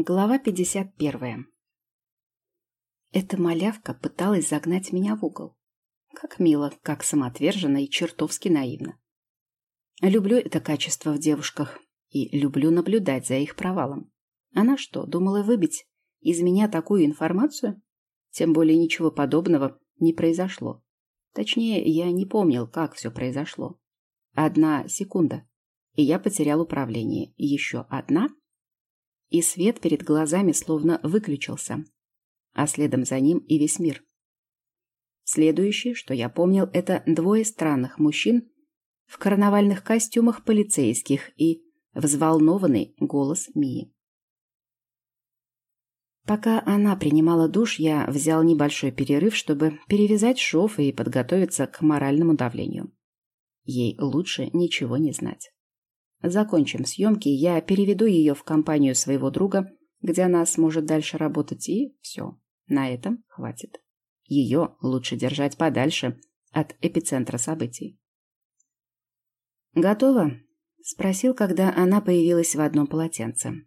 Глава 51. Эта малявка пыталась загнать меня в угол. Как мило, как самоотверженно и чертовски наивно. Люблю это качество в девушках и люблю наблюдать за их провалом. Она что, думала выбить из меня такую информацию? Тем более ничего подобного не произошло. Точнее, я не помнил, как все произошло. Одна секунда, и я потерял управление. Еще одна, и свет перед глазами словно выключился, а следом за ним и весь мир. Следующее, что я помнил, это двое странных мужчин в карнавальных костюмах полицейских и взволнованный голос Мии. Пока она принимала душ, я взял небольшой перерыв, чтобы перевязать шов и подготовиться к моральному давлению. Ей лучше ничего не знать. Закончим съемки, я переведу ее в компанию своего друга, где она сможет дальше работать, и все. На этом хватит. Ее лучше держать подальше от эпицентра событий. «Готово?» – спросил, когда она появилась в одном полотенце.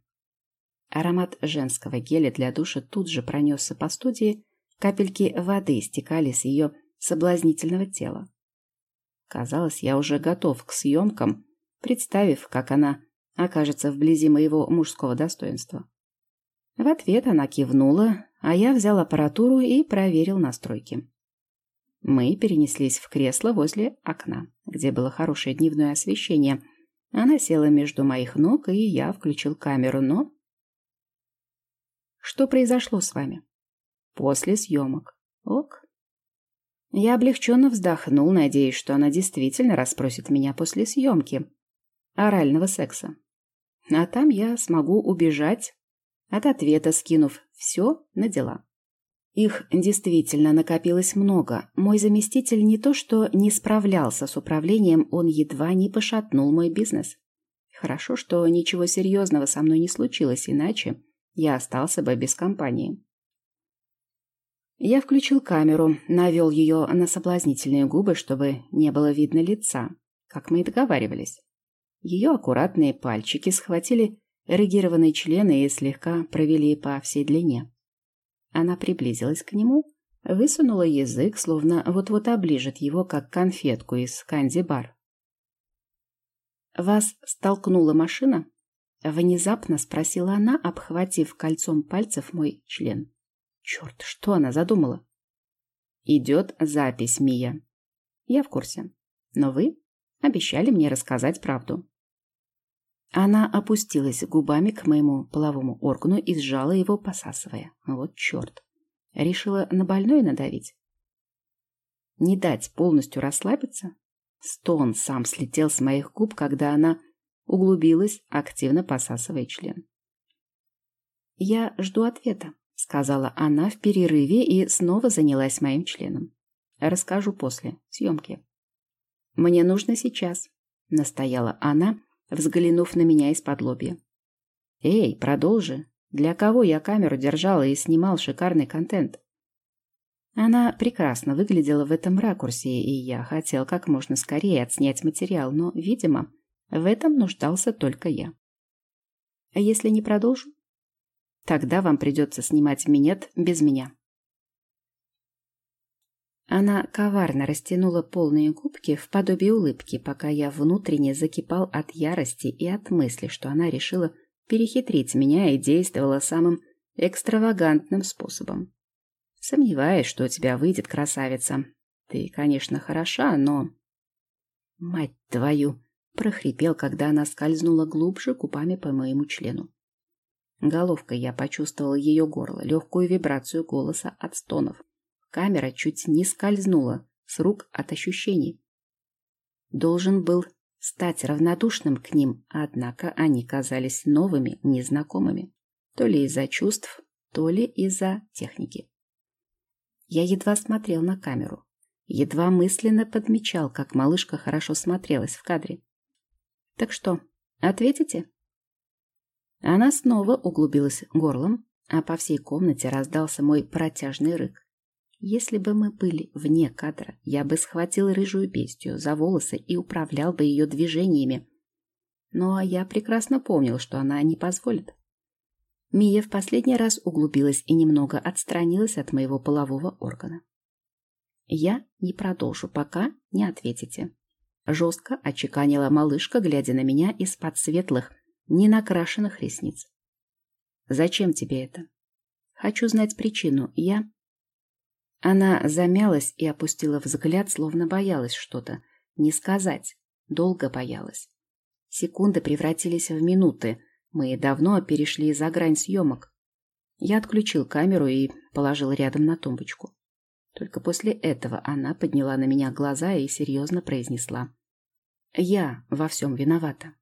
Аромат женского геля для душа тут же пронесся по студии, капельки воды стекали с ее соблазнительного тела. Казалось, я уже готов к съемкам, представив, как она окажется вблизи моего мужского достоинства. В ответ она кивнула, а я взял аппаратуру и проверил настройки. Мы перенеслись в кресло возле окна, где было хорошее дневное освещение. Она села между моих ног, и я включил камеру, но что произошло с вами? После съемок. Ок. Я облегченно вздохнул, надеясь, что она действительно расспросит меня после съемки. Орального секса. А там я смогу убежать от ответа, скинув все на дела. Их действительно накопилось много. Мой заместитель не то что не справлялся с управлением, он едва не пошатнул мой бизнес. Хорошо, что ничего серьезного со мной не случилось, иначе я остался бы без компании. Я включил камеру, навел ее на соблазнительные губы, чтобы не было видно лица, как мы и договаривались. Ее аккуратные пальчики схватили эрегированные члены и слегка провели по всей длине. Она приблизилась к нему, высунула язык, словно вот-вот оближет его, как конфетку из канди-бар. «Вас столкнула машина?» Внезапно спросила она, обхватив кольцом пальцев мой член. Черт, что она задумала? Идет запись, Мия. Я в курсе. Но вы обещали мне рассказать правду. Она опустилась губами к моему половому органу и сжала его, посасывая. Вот черт. Решила на больное надавить? Не дать полностью расслабиться? Стон сам слетел с моих губ, когда она углубилась, активно посасывая член. «Я жду ответа», — сказала она в перерыве и снова занялась моим членом. «Расскажу после съемки». «Мне нужно сейчас», — настояла она, взглянув на меня из-под лобья. «Эй, продолжи. Для кого я камеру держала и снимал шикарный контент?» Она прекрасно выглядела в этом ракурсе, и я хотел как можно скорее отснять материал, но, видимо, в этом нуждался только я. А если не продолжу? Тогда вам придется снимать минет без меня. Она коварно растянула полные губки в подобие улыбки, пока я внутренне закипал от ярости и от мысли, что она решила перехитрить меня и действовала самым экстравагантным способом. Сомневаюсь, что у тебя выйдет красавица. Ты, конечно, хороша, но... Мать твою! прохрипел, когда она скользнула глубже губами по моему члену. Головкой я почувствовал ее горло, легкую вибрацию голоса от стонов. Камера чуть не скользнула с рук от ощущений. Должен был стать равнодушным к ним, однако они казались новыми, незнакомыми. То ли из-за чувств, то ли из-за техники. Я едва смотрел на камеру, едва мысленно подмечал, как малышка хорошо смотрелась в кадре. Так что, ответите? Она снова углубилась горлом, а по всей комнате раздался мой протяжный рык. Если бы мы были вне кадра, я бы схватил рыжую бестию за волосы и управлял бы ее движениями. Но я прекрасно помнил, что она не позволит. Мия в последний раз углубилась и немного отстранилась от моего полового органа. Я не продолжу, пока не ответите. Жестко очеканила малышка, глядя на меня из-под светлых, ненакрашенных ресниц. Зачем тебе это? Хочу знать причину. Я... Она замялась и опустила взгляд, словно боялась что-то. Не сказать. Долго боялась. Секунды превратились в минуты. Мы давно перешли за грань съемок. Я отключил камеру и положил рядом на тумбочку. Только после этого она подняла на меня глаза и серьезно произнесла. «Я во всем виновата».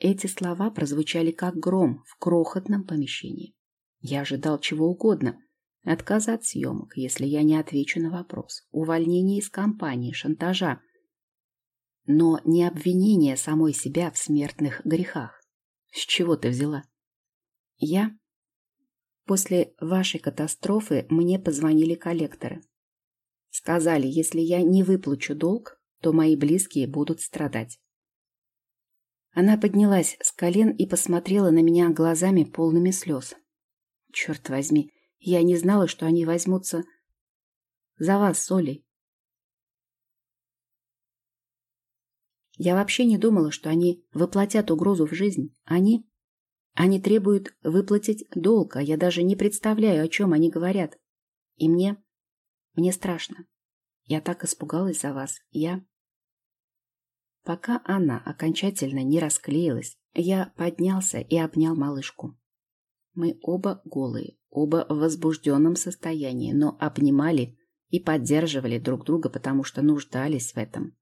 Эти слова прозвучали как гром в крохотном помещении. Я ожидал чего угодно. Отказа от съемок, если я не отвечу на вопрос. Увольнение из компании, шантажа. Но не обвинение самой себя в смертных грехах. С чего ты взяла? Я После вашей катастрофы мне позвонили коллекторы. Сказали, если я не выплачу долг, то мои близкие будут страдать. Она поднялась с колен и посмотрела на меня глазами полными слез. Черт возьми, я не знала, что они возьмутся за вас с. Я вообще не думала, что они воплотят угрозу в жизнь. Они они требуют выплатить долг, а я даже не представляю, о чем они говорят. И мне... Мне страшно. Я так испугалась за вас. Я... Пока она окончательно не расклеилась, я поднялся и обнял малышку. Мы оба голые, оба в возбужденном состоянии, но обнимали и поддерживали друг друга, потому что нуждались в этом.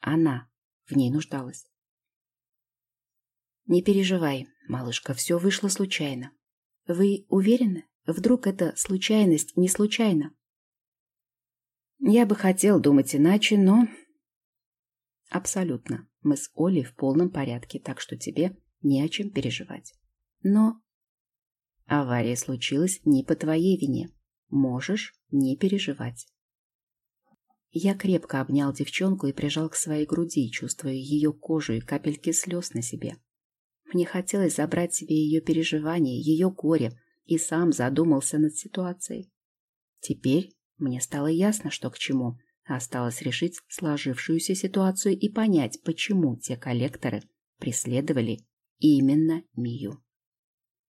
Она в ней нуждалась. «Не переживай, малышка, все вышло случайно. Вы уверены? Вдруг эта случайность не случайна?» «Я бы хотел думать иначе, но...» «Абсолютно. Мы с Олей в полном порядке, так что тебе не о чем переживать. Но...» «Авария случилась не по твоей вине. Можешь не переживать». Я крепко обнял девчонку и прижал к своей груди, чувствуя ее кожу и капельки слез на себе. Мне хотелось забрать себе ее переживания, ее горе, и сам задумался над ситуацией. Теперь мне стало ясно, что к чему. Осталось решить сложившуюся ситуацию и понять, почему те коллекторы преследовали именно Мию.